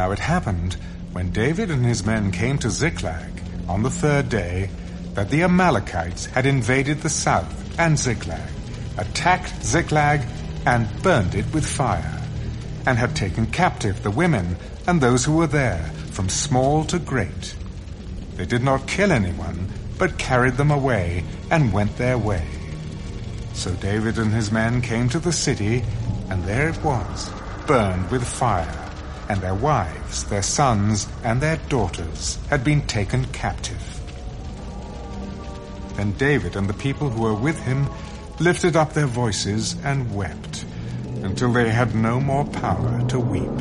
Now it happened, when David and his men came to Ziklag on the third day, that the Amalekites had invaded the south and Ziklag, attacked Ziklag, and burned it with fire, and had taken captive the women and those who were there, from small to great. They did not kill anyone, but carried them away and went their way. So David and his men came to the city, and there it was, burned with fire, and their wives, their sons, and their daughters had been taken captive. Then David and the people who were with him lifted up their voices and wept, until they had no more power to weep.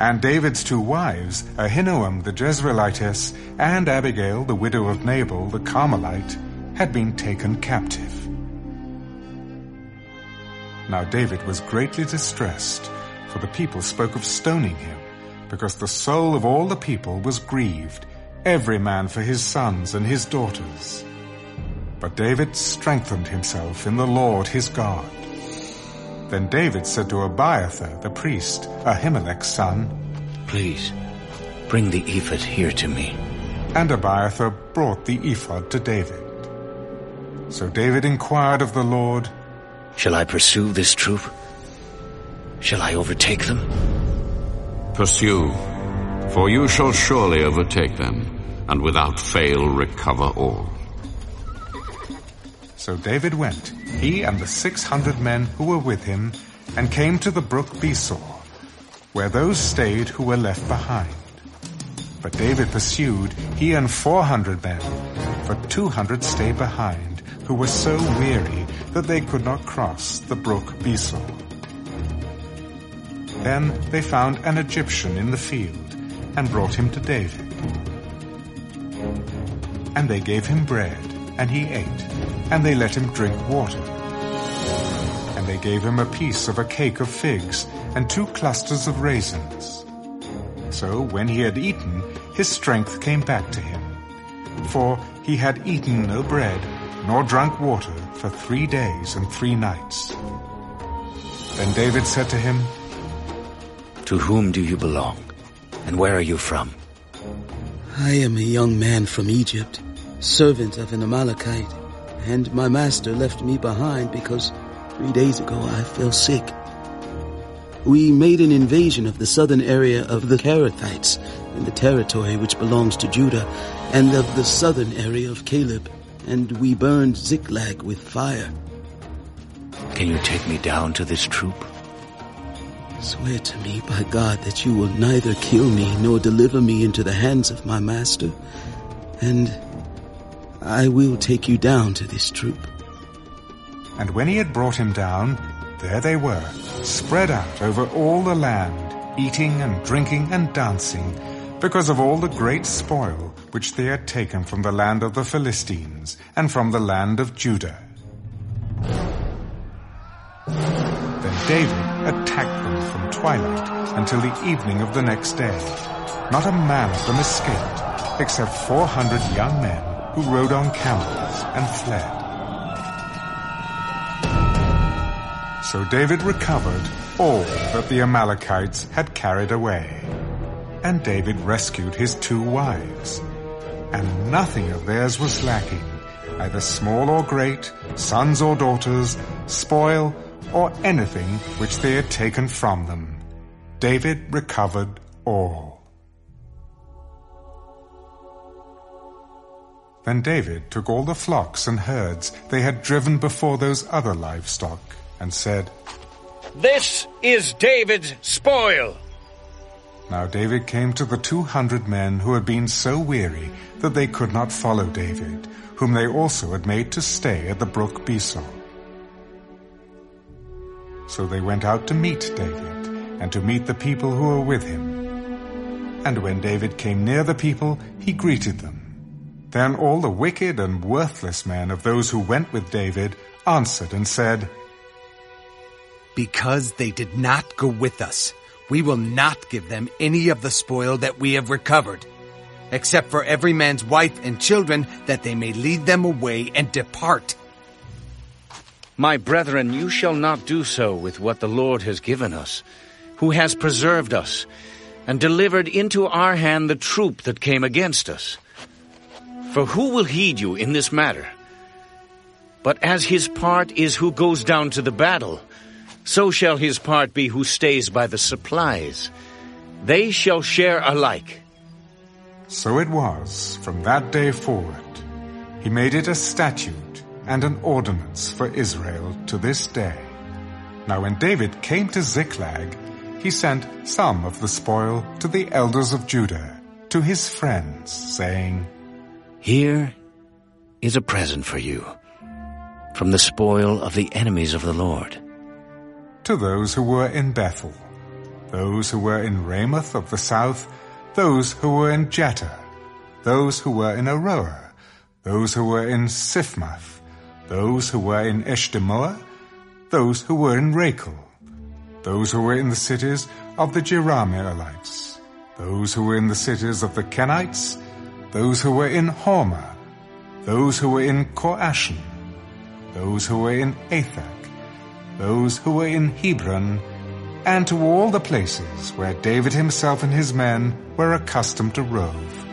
And David's two wives, Ahinoam the Jezreelitess, and Abigail the widow of Nabal the Carmelite, had been taken captive. Now David was greatly distressed, for the people spoke of stoning him, because the soul of all the people was grieved, every man for his sons and his daughters. But David strengthened himself in the Lord his God. Then David said to Abiathar the priest, Ahimelech's son, Please, bring the ephod here to me. And Abiathar brought the ephod to David. So David inquired of the Lord, Shall I pursue this troop? Shall I overtake them? Pursue, for you shall surely overtake them, and without fail recover all. So David went, he and the six hundred men who were with him, and came to the brook Besor, where those stayed who were left behind. But David pursued, he and four hundred men, for two hundred stayed behind, who were so weary that they could not cross the brook Besor. Then they found an Egyptian in the field, and brought him to David. And they gave him bread, and he ate, and they let him drink water. And they gave him a piece of a cake of figs, and two clusters of raisins. So when he had eaten, his strength came back to him. For he had eaten no bread, nor drunk water for three days and three nights. Then David said to him, To whom do you belong? And where are you from? I am a young man from Egypt, servant of an Amalekite, and my master left me behind because three days ago I fell sick. We made an invasion of the southern area of the Cherethites in the territory which belongs to Judah, and of the southern area of Caleb, and we burned Ziklag with fire. Can you take me down to this troop? Swear to me by God that you will neither kill me nor deliver me into the hands of my master, and I will take you down to this troop. And when he had brought him down, there they were, spread out over all the land, eating and drinking and dancing, because of all the great spoil which they had taken from the land of the Philistines and from the land of Judah. Then David attacked them from twilight until the evening of the next day. Not a man of them escaped, except four hundred young men who rode on camels and fled. So David recovered all that the Amalekites had carried away. And David rescued his two wives. And nothing of theirs was lacking, either small or great, sons or daughters, spoil, or anything which they had taken from them. David recovered all. Then David took all the flocks and herds they had driven before those other livestock, and said, This is David's spoil. Now David came to the two hundred men who had been so weary that they could not follow David, whom they also had made to stay at the brook Besor. So they went out to meet David, and to meet the people who were with him. And when David came near the people, he greeted them. Then all the wicked and worthless men of those who went with David answered and said, Because they did not go with us, we will not give them any of the spoil that we have recovered, except for every man's wife and children, that they may lead them away and depart. My brethren, you shall not do so with what the Lord has given us, who has preserved us, and delivered into our hand the troop that came against us. For who will heed you in this matter? But as his part is who goes down to the battle, so shall his part be who stays by the supplies. They shall share alike. So it was from that day forward. He made it a statute and an ordinance for Israel to this day. Now when David came to Ziklag, he sent some of the spoil to the elders of Judah, to his friends, saying, Here is a present for you from the spoil of the enemies of the Lord. To those who were in Bethel, those who were in Ramoth of the south, those who were in Jattir, those who were in Aroer, those who were in Siphmoth, those who were in Eshtemoa, those who were in Rachal, those who were in the cities of the Jerahmeelites, those who were in the cities of the Kenites, those who were in Hormah, those who were in Chorashan, those who were in Athak, those who were in Hebron, and to all the places where David himself and his men were accustomed to rove.